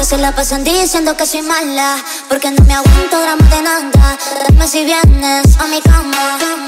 que se la pasan diciendo que soy mala. Porque no me aguanto drama de nada. Dame si vienes a mi cama.